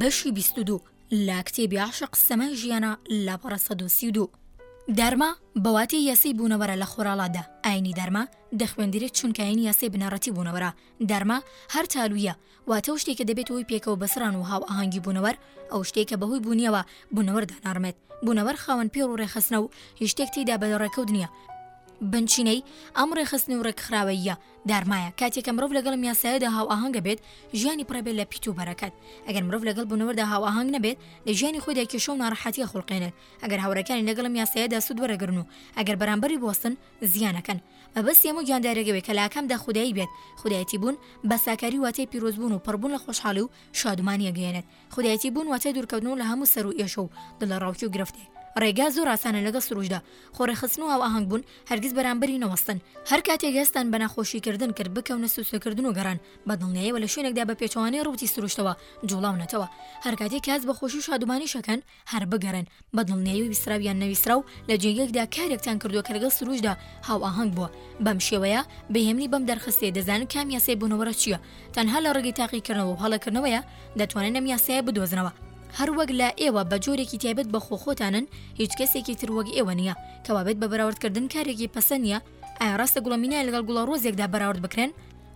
بەشی بیست دوو لە کتێبی عاشق سەمای ژیانە لە پڕە سەد و سی دوو دەرما بەواتی یاسی بوونەوەرە لە خۆراڵادا ئاینی دەرما دەخوێندرێت چونکایین یاسی بنەڕەتی بوونەوەرە دەرما هەر تالویە واتە شتێ کە دەبێتە هۆی پێکەوە بەسڕان و هاوئاهەنگی بوونەوەر، ئەو شتەی کە بەهۆی بوونیەوە بوونەوەر داناڕمێت. بوونەوەر خاوەن پێڕ و ڕێخستنە و هیچ شتێک تێیدا بە ڕێکەوت نییە. بنچینەی ئەم ڕێخستن و ڕێکخراوەییە دارمایە. کاتێ کە مرۆڤ لەگەڵ ئەم یاسایەدا هاوئاهەنگ ئەبێت، ژیانی پڕ ئەبێت لە پیت و بەرەکەت. ئەگەر مرۆڤ لەگەڵ بوونەوەردا هاوئاهەنگ نەبێت، لە ژیانی خۆیدا کێشە و ناڕەحەتی ئەخوڵقێنێت. ئەگەر هاوڕێکانی لەگەڵ ئەم یاسایەدا سوود وەرەگرن و ئەگەر بەرامبەری بوەستن، زیانەکەن مەبەستی هەموو گیاندارێگەوێ کە لاکەمدا خودایی بێت خودایەتی بوون بە ساکاری واتای پیرۆزبوون و پڕبوون لە خۆشحاڵی و شادومانیە گەێنێت خودایەتی بوون واتای دوورکەوتن و لە هەموو سەر و ئێشە و دڵە ڕاوکی و گرفتێ ڕێگا زۆر ئاسانە لەگەڵ سروشدا خۆڕێخستن و هاوئاهەنگ بوون هەرگیز بەرامبەری نەوەستن هەر کاتێک هەستان بە ناخۆشیکردن کرد بکەونە سوسەکردن و گەڕان بە دڵنیایەوە لە شوێنێکدا بە پێچەوانەی ڕووتی سروشتەوە جوڵاونەتەوە هەر کاتێک کاس بە خۆشی و شادومانیشەکەن هەر بگەڕێن بە دڵنیایی ویستراو یان نەویستراو لە جێگەکدا کارێکتان کردووە کە لەگەڵ سروشدا هاوئاهەنگ بووە بەم شێوەیە بەهێمنی بەم دەرخستێ دەزانن کام یاسای بوونەوەرە چییە تەنها لە ڕێگەی تاقیکردنەوە و هەڵەکردنەوەیە دەتوانن ئەم یاسایە بدۆزنەوە هەروەک لە ئێوە بە جۆرێکی تایبەت بە خۆخۆتانن هیچ کەسێکی تر وەک ئێوە نییە کەوابێت بە بەراوردکردن کارێکی پەسەنە ئایا ڕاستە گوڵەمینای لەگەڵ گوڵە ڕۆزێکدا بەراورد بکرێن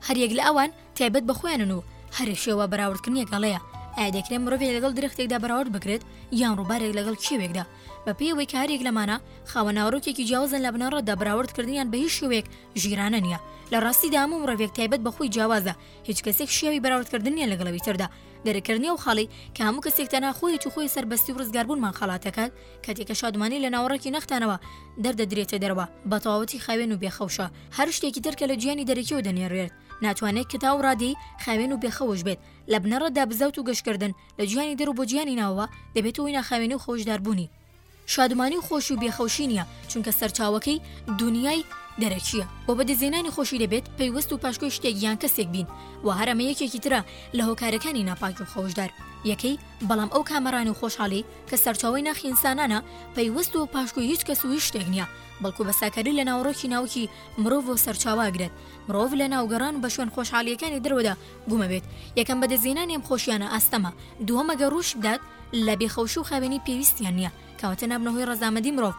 هەریەک لە ئەوان تایبەت بە خۆیانن و هەر شێوە بەراوردکردنێک هەڵەیە، ئایا دەکرێت مرۆڤێک لەگەڵ درەختێکدا بەراورد بکرێت یان ڕووبارێک لەگەڵ کێوێکدا؟ بەپێی ئەوەی کە هەریەک لەمانە خاوە ناوەرۆکێکی جیاوازن لە بنەڕەتدا بەراوردکردنیان بە هیچ شێوەیەک ژیرانە نییە لە ڕاستیدا هەموو مرۆڤێک تایبەت بە خۆی جیاوازە هیچ کەسێک شیاوی بەراوردکردن نییە لەگەڵەوەی تردا دەرککردنی ئەو خاڵی کە هەموو کەسێک تەنها خۆی و خۆی سەربەستی و ڕزگاربوونمان خەڵاتەکات کاتێکە شادمانی لە ناوەڕێکی نەختانەوە دەردەدرێتە دەرەوە بە تەواوەتی خاوێن و بێخەوشە هەر شتێکی تر کە لە جیهانی دەرەکیەوە دەنێرێت ناتوانێت کە تا و ڕادەی خاوێن و بێخەوش بێت، لە بنەڕەتدا بزاوت و گەشکردن لە جیهانی دەر و بۆ جیهانی ناوەوە دەبێتە هۆی ناخاوێنی و خەوشداربوونی. شادمانی و خۆشی و بێخەوشی نییە، چونکە سەرچاوەکەی دونیای دەرەکییە، بۆ بەدەستهێنانی خۆشی دەبێت پەیوەست و پاشکۆی شتێک یان کەسێک بین و هەر ئەمە یەکێکی ترە لە هۆکارەکانی ناپاکی و خەوشدار یەکەی، بەڵام ئەو کامەرانی و خۆشحاڵی کە سەرچاوەی ناخی ئینسانانە پەیوەست و پاشکۆی هیچ کەس و هیچ شتێک نییە، بەڵکو بە ساکاری لە ناوەڕۆکی ناوکی مرۆڤەوە سەرچاوە ئەگرێت. مرۆڤ لە ناو گەڕان و بە شوێن خۆشحاڵییەکانی دەروەدا گومە بێت یەکەم بەدەستهێنانی ئەم خۆشییانە ئاستەمە دووەمە گەر ڕووش بدات لە بێخەوشی و خاوێنی پێویستیان نییە کەواتە نابنە هۆی ڕەزامەندی مرۆڤ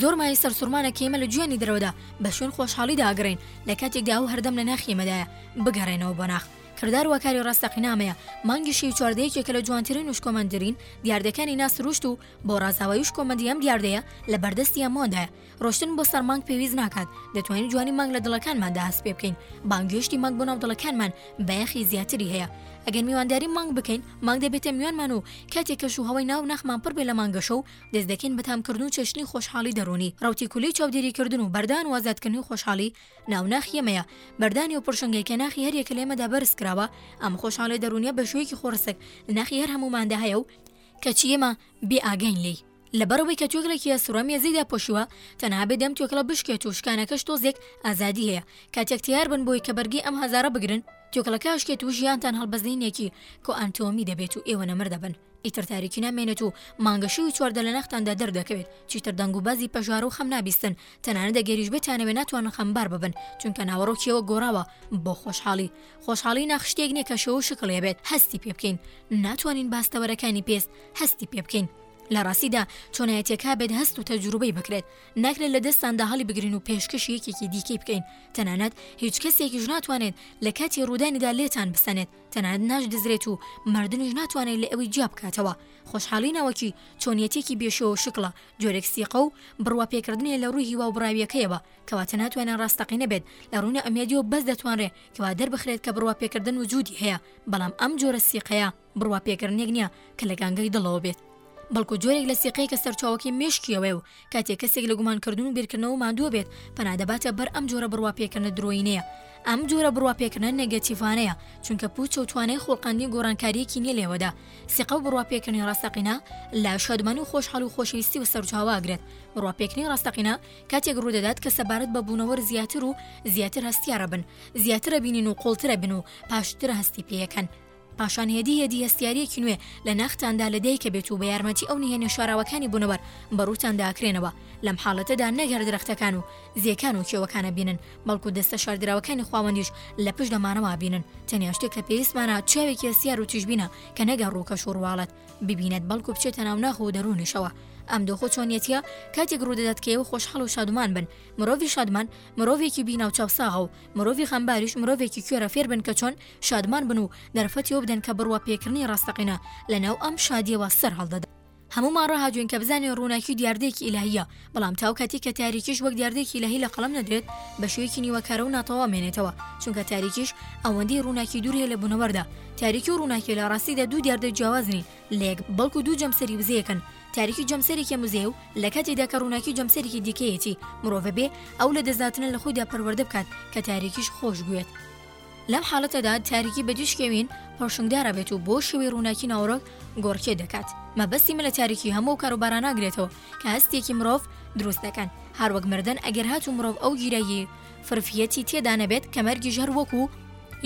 زۆر مایەی سەرسوڕمانە کە ئێمە لە جوانی دەرەوەدا بە شوێن خۆشحاڵیدا ئەگەڕێین لە کاتێکدا ئەو هەردەم لە ناخی ئێمەدایە بگەڕێنەوە بۆ ناخ کردار وا کاری ڕاستەقینە ئەمەیە مانگی شەوی چواردە یەکێکە لە جوانترین و شکۆمەندترین دیاردەکانی ناسروشت و بۆ ڕازاوایی و شکۆمەندی ئەم دیاردەیە لە بەردەستی هەموواندایە ڕۆشتن بۆ سەر مانگ پێویست ناکات دەتوانین جوانی مانگ لە دڵەکانماندا هەست پێ بکەین بانگێشتی مانگ بۆ ناو دڵەکانمان بایەخی زیاتری هەیە ئەگەر میوانداری مانگ بکەین مانگ دەبێتە میوانمان و کاتێک کەش و هەوای ناو ناخمان پڕ بێ لە مانگەشە و دەست دەکەین بە تامکردن و چەشنی خۆشحاڵی دەروونی ڕوتی کولەی چاودێریکردن و بەردان و ئازادکردنی خۆشحاڵی ناو ناخی ئێمەیە بەردانی و پڕشنگەی کە ناخی هەریەکە لێمەدا بەرز کراوە ئەم خۆشحاڵی دەروونیە بە شوەیەکی خۆڕسک لە ناخی هەر هەمووماندا هەیە و کەچی ئێمە بێ ئاگاین لێی. لەبەرئەوەی کە توێکڵێکی ئەستوورەم یەزی داپۆشیوە، تەنها بێت ئەم توێکڵە بشکێت و شکانەکەش تۆزێک ئازادی هەیە، کاتێک تەیار بن بۆی کە بەرگی ئەم هەزارە بگرن، توێکڵەکە ئەشکێت و ژیانتان هەڵبەزلینێکی کۆئانتۆمی دەبێت و ئێوە نەمر دەبن، ئیتر تاریکی نامێنێت و مانگە شەوی چواردە لە ناختاندا دەردەکەوێت، چیتر دەنگ و بازی پەژارە و خەم نابیستن، تەنانەت ئەگەریش بتانەوێت ناتوانن خەمبار ببن، چونکە ناوەڕۆکیەوە گۆڕاوە بۆ خۆشحاڵی، خۆشحاڵی ناخ شتێک نیە کە شەو و شکڵێ بێت هەستی پێ بکەین، ناتوانین بە هەستەوەرەکانی پێست هەستی پێ بکەین. لە ڕاستیدا چۆنایەتیەکا بێت هەست و تەجروبەی بکرێت ناکرێت لە دەستاندا هەڵی بگرین و پێشکەشی یەکێکی دیکەی بکەین تەنانەت هیچ کەسێکیش ناتوانێت لە کاتی ڕوودانیدا لێتان بسەنێت تەنانەت ناش دزرێت و مردنیش ناتوانێت لە ئەوی جیا بکاتەوە خۆشحاڵی ناوەکی چۆنیەتێکی بێشۆ و شکڵە جۆرێک سیقە و بڕوا پێکردنێ لە ڕووی هیوا و بڕاویەکەیەوە کەواتە ناتوانێت ڕاستەقینە بێت لە ڕوونە ئەمێدیەوە بەس دەتوانرێت کەوا دەربخرێت کە بڕوا پێکردن وجودی هەیە بەڵام ئەم جۆرە سیقەیە بڕوا پێکردنێک نییە کە لە گانگای دڵەوە بێت، بەڵکو جۆرێک لە سیقەیە کە سەرچاوەکەی مێشکییەوەیە و کاتێک کەسێک لە گومانکردن و بیرکردنەوە ماندووە بێت پەنا دەباتە بەر ئەم جۆرە بڕوا پێکردنە درۆیینەیە. ئەم جۆرە بڕوا پێکردنە نێگەتیڤانەیە چونکە پووچە و توانای خوڵقاندنی گۆڕانکارییەکی نییە لێوەدا. سیقە و بڕوا پێکردنی ڕاستەقینە لە شادمانی و خۆشحاڵی و خۆشەویستی و سەرچاوە ئەگرێت. بڕوا پێکردنی ڕاستەقینە کاتێک ڕوو دەدات کە سەبارەت بە بوونەوەر زیاتر و زیاتر هەستیارە بن، زیاتر ئەبینین و قووڵتر ئەبن و پاشتر هەستی پێ ئەکەن. پاشان هێدی هێدی هەستیارییەکی نوێ لە ناختاندا لە دایک ئەبێت و بە یارمەتی ئەو نهێنیە شاراوەکانی بونەوەر بە رووتاندا ئەکرێنەوە، لەم حاڵەتەدا نەک هەر درەختەکان و زێکان و کێوەکان ئەبینن، بەڵکو دەستە شاردراوەکانی خواوەندیش لە پشت دەمانەوە ئەبینن، تەنیا شتێک کە پێویستمانە چاوێکی هەستیار و تیژبینە کە نەک هەر رووکەش و روواڵەت ببینێت بەڵکو بچێتە ناو ناخ و دەروونیشەوە، ئەم دۆخ و چۆنیەتیە کاتێک روودەدات کە ئێوە خۆشحاڵ و شادومان بن، مرۆڤی شادمان مرۆڤێکی بینا و چاوساغە و مرۆڤی غەمباریش مرۆڤێکی کوێرە فێربن کە چۆن شادمان بن و دەرفەتی ئەو بدەن کە بڕوا پێکردنی ڕاستەقینە لەناو ئەم شادییەوە سەر هەڵدەدا. هەموومان ڕاهاتووین کە بزانین ڕووناکی دیاردەیەکی ئیلاهییە، بەڵام تا ئەو کاتەی کە تاریکیش وەک دیاردەیەکی ئیلاهی لە قەڵەم نەدرێت، بە شێوەیەکی نیوەکارە و ناتەواو مێنێتەوە، چونکە تاریکیش ئەوەندەی ڕووناکی دوور هەیە لە بوونەوەردا. تاریکی و ڕووناکی لە ڕاستیدا دوو دیاردەی جیاواز نین لە یەک، بەڵکو دوو جەمسەری وزەیەکن. تاریکی جەمسەرێکی مزەیە و لە کاتێکدا کە ڕووناکی جەمسەرێکی دیکەیەتی، مرۆڤ بێ ئەو لەدەستداتنە لە خۆیدا پەروەردە بکات کە تاریکیش خۆشبوێت. لەم حاڵەتەدا تاریکی بەدووی شکێوین پەڕشنگدارا بێت و بۆ شێوەی ڕووناکی ناوەڕۆک گۆڕکێ دەکات مەبەستی من لە تاریکی هەموو کاروباراناگرێتەوە کە هەستێکی مرۆڤ دروست دەکەن هەروەک مردن ئەگەر هات و مرۆڤ ئەو گیرایی فرفیەتی تێدا نەبێت کە مەرگیش هەر وەکو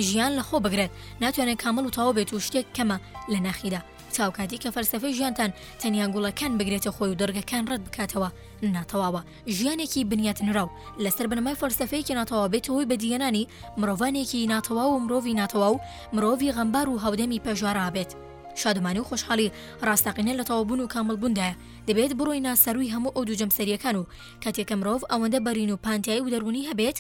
ژیان لە خۆ بگرێت ناتوانێت کامل و تاوە بێت و شتێک کەمە لە ناخیدا تاوکاتی کە فەلسفەی ژیانتان تەنیا گوڵەکان بگرێتە خۆی و دەرگەکان ڕەت بکاتەوە ناتەواوە ژیانێکی بنیاتنراو لەسەر بنەمای فەلسەفەیەکی ناتەواو بێتە هۆی بەدیهێنانی مرۆڤانێکی ناتەواو و مرۆڤی ناتەواو، مرۆڤی غەمبار و هاودەمی پەژارا بێت. شادمانی و خۆشحاڵی ڕاستەقینە لە تەواوبوون و کامڵبووندایە، دەبێت بڕۆینە سەرووی هەموو ئەو دوو جەمسەرییەکان و کاتێک کە مرۆڤ ئەوەندە بەرین و پانتایی و دەروونی هەبێت،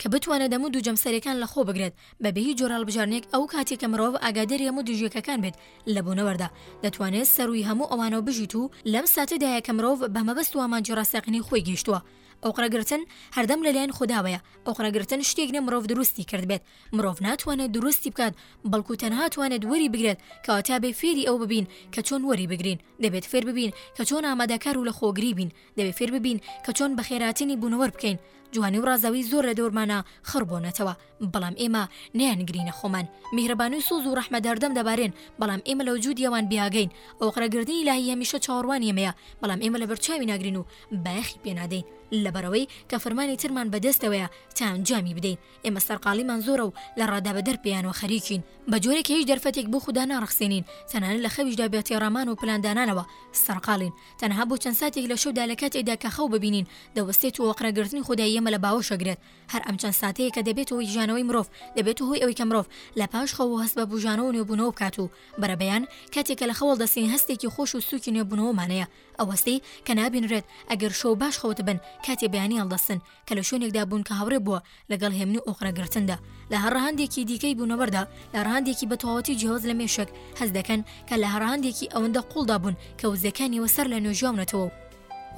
کە بتوانێت ئەم و دووجەمسەریەکان لە خۆ بگرێت بە بێ هیچ جۆرە هەڵبژاردنێک ئەو کاتێک کە مرۆڤ ئاگادری هەموو دژیەکەکان بێت لە بوونەوەردا دەتوانێت سەرووی هەموو ئەوانەوە بژیت و لەم ساتەدایە کە مرۆڤ بە مەبەست و ئامانجی ڕاستەقینەی خۆی گەیشتووە ئۆقرە گرتن هەردەم لە لایەن خوداوەیە ئۆقرە گرتن شتێک نیە مرۆڤ دروستی کردبێت مرۆڤ ناتوانێت دروستی بکات بەڵکو تەنها توانێت وەری بگرێت کەواتە بێ فێری ئەوە ببین کە چۆن وەری بگرین دەبێت فێر ببین کە چۆن ئامادەکار و لە خۆگری بین دەبێ فێر ببین کە چۆن بە خێراتیی بوونەوەر بکەین، جوانی و ڕازاوی زۆر لە دەورمانا خڕ بۆنەتەوە، بەڵام ئێمە نەیانگرینە خۆمان، میهرەبانی و سۆز و ڕەحمەت هەردەم دەبارێن، بەڵام ئێمە لە وجوودی ئەوان بێئاگەین، ئۆقرە گردنی ئیلاهی هەمیشە چاوەڕوانی ئێمەیە، بەڵام ئێمە لە بەرچاوی ناگرین و بایەخی پێ نادەین، لەبەرئەوەی کە فەرمانی ترمان بە دەستەوەیە تا ئەنجامی بدەین، ئێمە سەرقاڵیمان زۆرە و لە ڕادابەدەر پێیانەوە خەریکین، بە جۆرێک کە هیچ دەرفەتێک بۆ خودا ناڕەخسێنین، تەنانەت لە خەویشدا بێ تێڕامان و پلاندانانەوە سەرقاڵین، تەنها بۆ چەند ساتێک لە شەودا لە کاتێکدا کە خەو ببینین دەوەستێت و ئۆقرە گرتنی خودای ئێمە لە باوەش ئەگرێت هەر ئەم چەند ساتەیە کە دەبێتە هۆی ژیانەوەی مرۆڤ دەبێتە هۆی ئەوەی کە مرۆڤ لە پاش خەو و هەست بە بوژانەوە و نوێبوونەوە بکات و بەرەبەیان کاتێک کە لە خەو هەڵدەستین هەستێکی خۆش و سووکی نوێبوونەوەمان هەیە ئەو هەستەی کە نابینرێت ئەگەر شەو باش خەوتبن کاتێ بەیانی هەڵدەستن کە لە شوێنێکدا بوون کە هاوڕێ بووە لەگەڵ هێمن و ئۆقرە گرتندا لە هەڕەهەندێکی دیکەی بوونەوەردا لە ڕەهەندێکی بە تەواوەتی جیاواز لە مێشک هەست دەکەن کە لە هەڕەهەندێکی ئەوەندە قووڵدا بوون کە وزەکانیەوە سەر لە نوێ ژیاونەتەوە و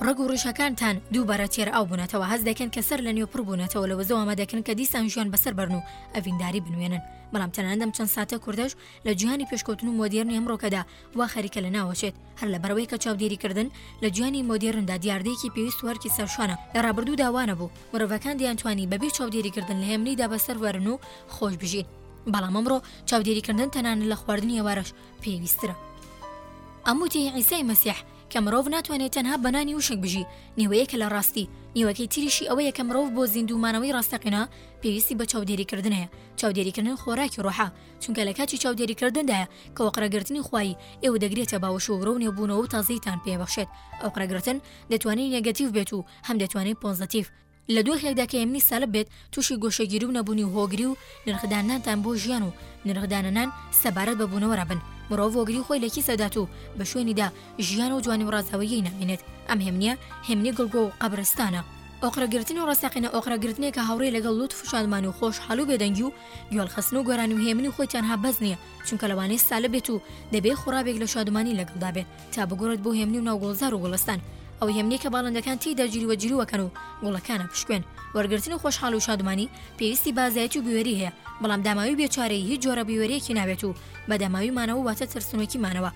ڕەگ و ڕیشەکانتان دووبارە تێر ئاو بوونەتەوە هەست دەکەن کە سەر لە نوێ پڕ بوونەتەوە لە وزەوە ئامادە دەکەن کە دیسان ژیان بەسەر بەرن و ئەڤینداری بنوێنن بەڵام تەنانەت ئەم چەند ساتە کوورتەش لە جیهانی پێشکەوتن و مۆدێرنی ئەمڕۆکەدا وا خەریکە لەناوەچێت، هەر لەبەرئەوەی کە چاودێریکردن لە جیهانی مۆدێرندا دیاردەیەکی پێویست و ئەرکی سەرشانە، لە ڕابردوودا وا نەبوو، مرۆڤەکان دەیانتوانی بەبێ چاودێریکردن لە هێمنیدا بەسەر بەرن و خۆش بژین، بەڵام ئەمڕۆ چاودێریکردن تەنانەت لە خواردنی ئێوارەش پێویستترە. ئەم وتەی عیسای مەسیح، کە مرۆڤ ناتوانێت تەنها بە نانی وشک بژی، نیوەیەکە لە ڕاستی، نیوەکەی تریشی ئەوەیە کە مرۆڤ بۆ زیندوومانەوەی ڕاستەقینە پێویستی بە چاودێریکردن هەیە، چاودێریکردن خۆراکی ڕۆحە، چونکە لە کاتی چاودێری کردندایە کە وەقرە گرتنی خوایی ئێوە دەگرێتە باوەش و ورەو نێوبوونەوەو تازەیتان پێ بەخشێت ئەو قرە گرتن دەتوانێ نێگەتیڤ بێت و هەم دەتوانێ پۆزەتیڤ لە دۆخێکدا کە یەمنی سالب بێت تووشی گۆشەگیری و نەبوونی و هۆگری و نرخداننانتان بۆ ژیان و نرخداننان سەبارەت بە بوونەوەرا بن مرۆڤ هۆگری خۆی لە کیسە دات و بە شوێنیدا ژیان و جوانی و ڕازاوەیی نامێنێت ئەم هێمنیە هێمنی گڵگۆ و قەبرستانە ئۆقرە گرتن و ڕاستەقینە ئۆقرە گرتنێکە هاوڕێ لەگەڵ لوتف و شادمانی و خۆشحالی و بێدەنگی و گۆل خستن و گۆرانی و هێمنی خۆی تەنها بەس نیە چونکە لەوانەیە سالە بێت و دەبێ خۆڕابێک لە شادومانی لەگەڵدا بێت تا بگۆڕێت بۆ هێمنی و ناوگۆڵزار و گوڵستان ئەو هێمنی کە باڵندەکان تێیدا جیروە جیروەکەن و گوڵەکانە پشکوێن وەرگرتن و خۆشحاڵ و شادومانی پێویستی بازایەتی و بوێری هەیە بەڵام داماوی بێچارەی هیچ جۆرە بوێریەکی ناوێت و بە داماوی مانەوە واتە ترسنۆکی مانەوە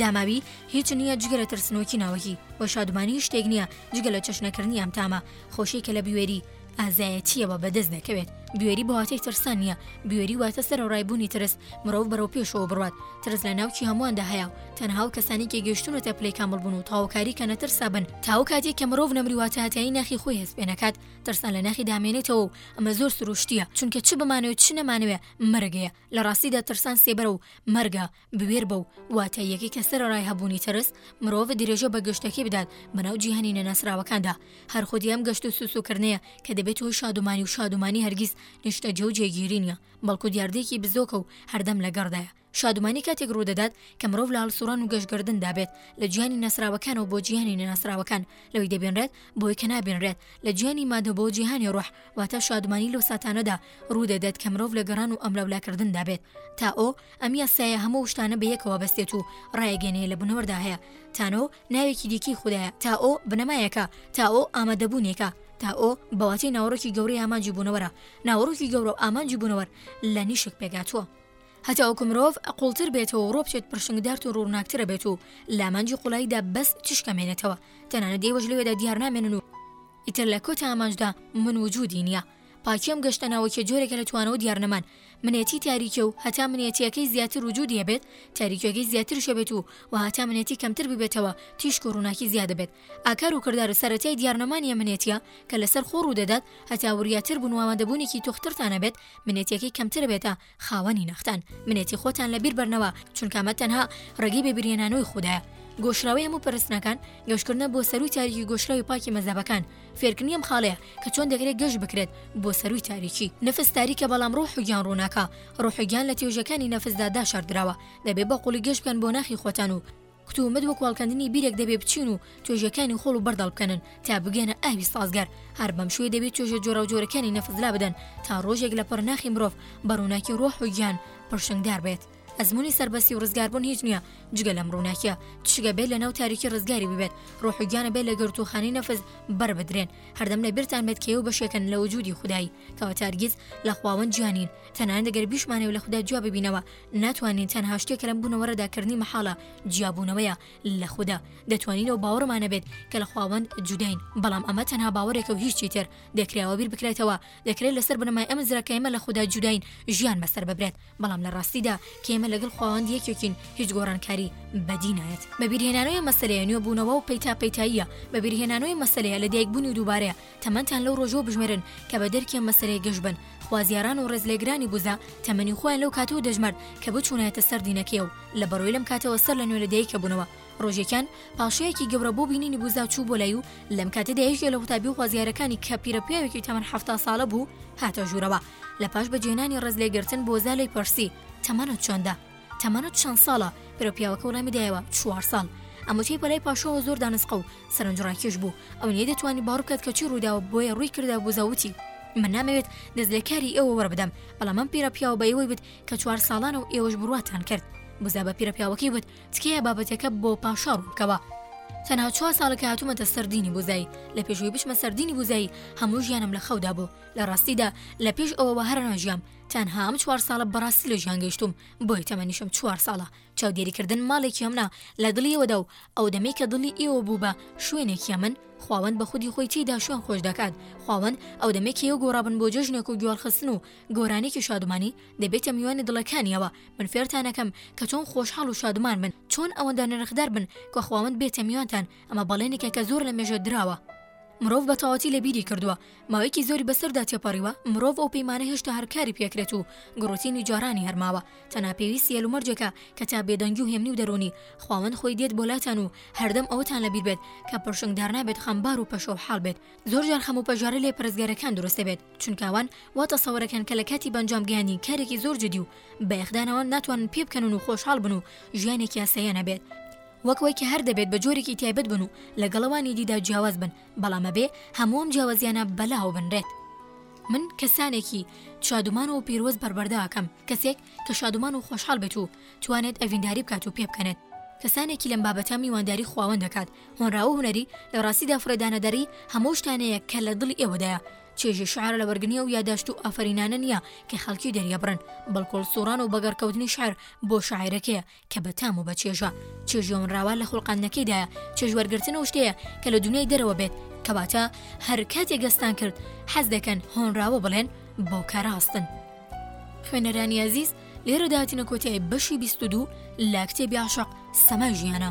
داماوی هیچ نییە جگە لە ترسنۆکی ناوەکی و شادمانی شتێک نییە جگە لە چەشنەکردنی ئەم تامە خۆشی کە لە بوێری ئازایەتیەوە بەدەست دەکەوێت بوێری بۆهاتەی ترسان نییە بوێری واتە سەرڕای بوونی ترس مرۆڤ بەرەو پێشەوە بڕات ترس لە ناوکی هەموواندا هەیە و تەنها و کەسانی کە گەشتونەتە پلی کاملبوون و تاوکاری کە نەترسا بن تاو کاتێک کە مرۆڤ نەمری واتەهاتایی ناخی خۆی هەست پێ نەکات ترسان لە ناخی دامێنێتەوە و ئەمە زۆر سروشتیە چونکە چ بمانەوێت چ نەمانەوێ مەرگەیە لە ڕاستیدا ترسان سێبەرە و مەرگە، بوێر بە و واتاییەکەی کە سەرەڕای هەبوونی ترس، مرۆڤ درێژە بە گەشتەکەی بدات بەناو جیهانی نەناسراوەکاندا. هەر خودی ئەم گەشت و سوسوکردنەیە کە دەبێت هۆی شادومانی و شادومانی هەرگیز نیشتەجێ و جێگیری نییە، بەڵکو دیاردەیەکی بزۆکە و هەردەم لە گەڕدایە. شادومانی کاتێک ڕوودەدات کە مرۆڤ لە هەڵسوڕان و گەشتگردندا بێت لە جیهانی ناسراوەکانەوە بۆ جیهانی نەناسراوەکان، لەوەی دەبینرێت بۆی کە نابینرێت، لە جیهانی مادە بۆ جیهانی ڕۆح، واتە شادومانی لەو ساتانەدا ڕوو دەدەت کە مرۆڤ لە گەڕان و ئەملاولاکردندا بێت، تائۆ، ئەم یاسایە هەموو ئەو شتانە بە یەکەوە بەستێت و ڕایەگەێنێ لە بنەوەردا هەیە، تانۆ، ناوێکی دیکەی خودایە، تائۆ، بنەمایەکە، تائۆ، ئامادەبوونێکە، تائۆ، بە واتەی ناوەڕۆکی گەورەی ئامانجی بوونەوەرە، ناوەڕۆکی گەورە و ئامانجی بوونەوەر لە نیشک پێکهاتووە. هەتاوەکو مرۆڤ قوڵتر بێتەوە و ڕۆ بچێت پرشنگدارت و ڕووناکتر ئەبێت و لە ئامانجی قوڵاییدا بەس تیشک ئەمێنێتەوە، تەنانەت ئێوەش لەوێدا دیار نامێنن و ئیتر لە کۆتا ئامانجدا من وجودی نییە، پاکی ئەم گەشتە ناوەکیە جۆرێکە لە توانەو دیارنەمان، منێتی تاریکیە و هەتا منێتیەکەی زیاتر وجودی هەبێت تاریکیەکەی زیاترش هەبێت و و هەتا منێتی کەمتر ببێتەوە تیشک و ڕوناکی زیادەبێت ئاکار و کردارە سەرەتای دیارنەمانی ئەم منێتیە کە لەسەر خۆ ڕودەدات هەتا وریاتر بون و ئامادەبونێکی توخترتان هەبێت منێتیەکەی کەمتربێتە خاوەنی نەختان منێتی خۆتان لە بیربەرنەوە چونکەمە تەنها ڕێگەی بە بریێنانەوەی خوددایە گۆشراوی هەموو پرستنەکان گەشتکردە بۆ سەروی تاریکی گۆشراوی پاکی مەزەبەکان فێرکنیم خاڵەیە کە چۆن دەکرێت گەشت بکرێت بۆ سەروی تاریکی نفس تاریکە بەڵام ڕۆح و گیان ڕووناکە ڕۆح و گیان لە توێژەکانی نەفسدادا شاردراوە دەبێ بە قوڵی گەشت بکەن بۆ ناخی خۆتان و کتومت وەک واڵکەندنی بیرێک دەبێ بچین و توێژەکانی خۆڵ و بەرداڵ بکەنن تا بگەنە ئاوی سازگار هەر بەم شوێ دەبێت توێژە جۆراوجۆرەکانی نەفس لا بدەن تا ڕۆژێک لە پڕناخی مرۆڤ بە ڕووناکی ڕۆح و گیان پڕشنگدار بێت ئەزمونی سەربەسی و ڕزگاربوون هیچ نییە جگە لەم ڕووناکیە تشگە بێت لە ناو تاریکی ڕزگاری ببێت ڕۆحگیانە بێت لە گەورتوخانی نەفز بەر بدرێن هەردەم لە بیرتان بێت کە و بەشێکن لە وجودی خودایی کەەوە تارگیز لە خواوەند جیانین تەنان دەگەر بیشمانەوە لە خوددا جواب ببینەوە ناتوانین تەنها شتێک کە لەم بوونەوە ڕەداکردنی مەحاڵە جیابوونەوەیە لە خوددا دەتوانینەوە باوەڕمانە بێت کە لە خواوەند جودین بەڵام ئەمە تەنها باوەڕێکە و هیچی تر دەکراوە بیر بکرێتەوە دەکرێت لەسەر بنەمای ئەم زرەکە ئێمە لە خوددا جودین ژیان بەسەر ببرێت بەڵام لە ڕاستیدا کێمە لەگەڵ خواوەند یەکێکین هیچ گۆڕانکاری بەدی نایەت بەبیرهێنانەوە مەسلەیە نوێ بوونەوە و پەیتا پەیتاییە بەبیرهێنانەوەی مەسلەیە لە دایکبوونی دووبارەیە تەمەنتان لەو ڕۆژەوە بژمێرن کە بە دەرکی ئەم مەسەلەیە گەش بن، خوازیاران و ڕێزلێگرانی بوزا تەمەنی خۆیان لەو کاتەوە دەژمارد کە بچوونایەتە سەر دینەکەیە و لە بەڕوی لەم کاتەوە سەر لە نوێ لە دایکە بوونەوە. ڕۆژێکیان پاشایەکی گەورە بۆ بینینی بوزا چوو بۆ لای و لەم کاتەدا یەکێ لە قوتابی و خوازیارەکانی کە پیرە پیاوێکی تەمەن حەفتا ساڵە بوو هاتە ژوورەوە. لە پاش بەجێهێنانی ڕێزلێگرتن بوزا لێی پرسی، تەمەنت چەندە؟ تەمەنت چەند ساڵە؟ برا پیاوەکە وەڵامی دایەوە چوار ساڵ. ئەمەچی بەلای پاشاوە زۆر دانسقە و سەرنجڕاکێش بوو ئەو نیە دەتوانانی باڕ بکات کە چی ڕووداوە بۆیە ڕووی کردە بوزەوتی من نامەوێت دەست لە کاری ئێوە وەربدەم بەڵام ئەم پیرە پیاوە بە ئێوەی بت کە چوار ساڵانە و ئێوەش بڕواتان کرد بزا بە پیرە پیاوەکەی بت تکایە بابەتەکە بۆ پاشا ڕوونکەوە تەنها چوار ساڵەکە هاتوومەتە سەردینی بوزایی لە پێشوی بچمە سەردینی بوزایی هەموو ژیانم لە خەودا بوو لە ڕاستیدا لە پێش ئەوەوە هەرناژیام تەنها ئەم چوار ساڵە بەڕاستی لە جیهان گەیشتوم بۆیە تەمەنیشم چوار ساڵە چاودێریکردن ماڵێکی ئەمنا لە دڵیەوەدا و ئەو دەمەی کە دڵی ئێوە بوو بە شوێنێکی ئەمن خواوەند بە خودی خۆی تێدا شوێن خۆش دەکات خواوەند ئەو دەمێکی ئێوە گۆڕابن بۆ جەژنێک و گوێڵخستن و گۆرانێکی شادمانی دەبێتە میوانی دڵەکانیەوە من فێرتانەکەم کە چۆن خۆشحاڵ و شادمان بن چۆن ئەوەندە نرخدار بن کە خواوەند بێتە میوانتان ئەمە بەڵێنێکە کە زۆر لە مێژە دراوە مرۆڤ بە تەواتی لە بیری کردووە ماوەیەکی زۆری بەسەردا تێپەڕیوە مرۆڤ ئەو پەیمانە هێشتا هەر کاری پێکرێت و گڕوتینی جارانی هەر ماوە، تەنها پێویستی هەلومەرجێکە کە تا بێدەنگی و هێمنی و دەروونی خواوەند خۆی دێت بۆ لاتان و هەردەم ئەوەتان لەبیر بێت کە پڕشنگدار نابێت خەمبار و پەشۆ حاڵ بێت، زۆر جار خەم و پەژارە لای پەرستگارەکان دروست دەبێت چونکە ئەوان وا تەسەوەر ئەکەن کە لە کاتی بەنجام گەیاندنی کارێکی زۆر جدی و بایەخدانەوە ناتوانن پێ بکەنون و خۆشحاڵ بن و ژیانێکی ئاساییانە بێت وەک ئەوەی کە هەر دەبێت بە جۆرێکی تایبەت بن و لەگەڵ ئەوانی دیدا جیاواز بن، بەڵام ئەبێ هەموو ئەم جیاوازیانە بەلاوە بنرێت. من کەسانێکی شادومان و پیرۆز بەربەردە ئەکەم، کەسێک کە شادومان و خۆشحاڵ بێت و توانێت ئەڤینداری بکات و پێبکەنێت. کەسانێکی لەم بابەتە میوانداری خواوەند دەکات. هۆنراوە هونەری لە ڕاستیدا فڕێدانەدەری هەموو ئەو شتانەیە کە لە دڵی ئێوەدایە. چێژی شعر لە وەرگنی و یاداشت و ئافەرینانە نییە کە خەڵکی دەریەبڕن، بەڵکۆ لە سوڕان و بەگەڕکەوتنی شعر بۆ شاعیرەکەیە کە بە تام و بە چێژە، چێژی هۆنراوە لە خوڵقاندنەکەیدایە، چێژ وەرگرتن ئەو شتەیە کە لە دونیای دەرەوە بێت، کەواتە هەر کاتێک دەستان کرد حەز دەکەن هۆنراوە بڵێن بۆ کە راستن. خوێنەرانی ئەزیز لێرەدا هاتینە کۆتایی بەشی بیست و دوو لە کتێبی عەشق سەمای ژیانە.